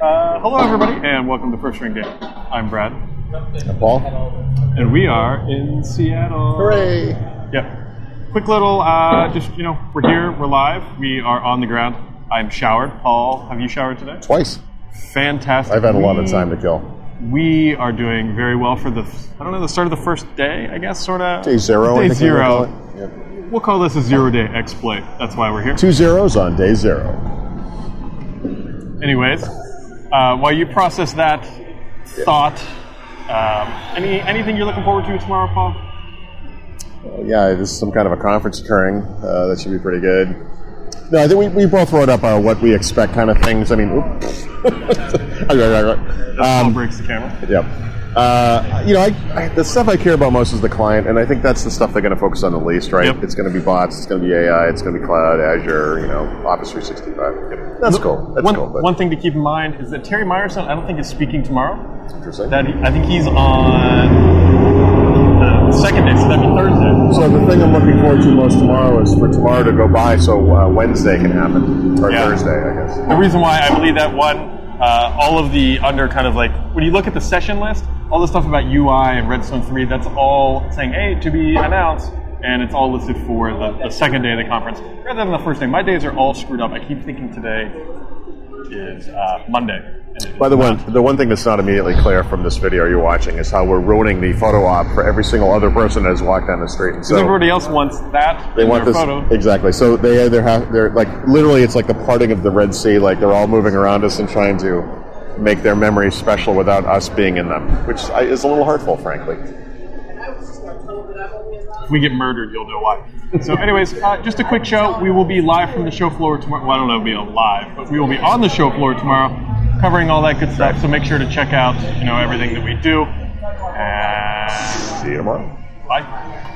hello, everybody, and welcome to First Ring Game. I'm Brad, Paul? and we are in Seattle. Hooray! Yep. Quick little, uh, just you know, we're here, we're live, we are on the ground. I'm showered. Paul, have you showered today? Twice. Fantastic. I've had a lot of time to kill. We are doing very well for the, I don't know, the start of the first day, I guess, sort of. Day zero, Day I think we would call zero. Yep. We'll call this a zero day exploit. That's why we're here. Two zeros on day zero. Anyways, uh, while you process that thought, um, any anything you're looking forward to tomorrow, Paul? Uh, yeah, there's some kind of a conference occurring. Uh, that should be pretty good. No, I think we, we both wrote up uh, what we expect kind of things. I mean, oops. Paul um, breaks the camera. Yep. Uh, you know, I, I, the stuff I care about most is the client, and I think that's the stuff they're going to focus on the least, right? Yep. It's going to be bots, it's going to be AI, it's going to be cloud, Azure, you know, Office 365. Yep. That's cool. That's one, cool. But one thing to keep in mind is that Terry Myerson, I don't think is speaking tomorrow. interesting. That I think he's on the second day, so that'd be Thursday. So the thing I'm looking forward to most tomorrow is for tomorrow to go by, so uh, Wednesday can happen or Yeah. Thursday, I guess. The reason why I believe that one, uh, all of the under kind of like when you look at the session list, all the stuff about UI and Redstone 3, that's all saying, hey, to be announced, and it's all listed for the, the second day of the conference rather than the first day. My days are all screwed up. I keep thinking today is uh, Monday. By the one, the one thing that's not immediately clear from this video you're watching is how we're ruining the photo op for every single other person that has walked down the street. And so everybody else wants that they want this photo. exactly. So they either have they're like literally it's like the parting of the Red Sea. Like they're all moving around us and trying to make their memories special without us being in them, which is a little hurtful, frankly. If we get murdered, you'll know why. So, anyways, uh, just a quick show. We will be live from the show floor tomorrow. Well, I don't know if we'll be live, but we will be on the show floor tomorrow, covering all that good stuff. So make sure to check out, you know, everything that we do. And See you tomorrow. bye.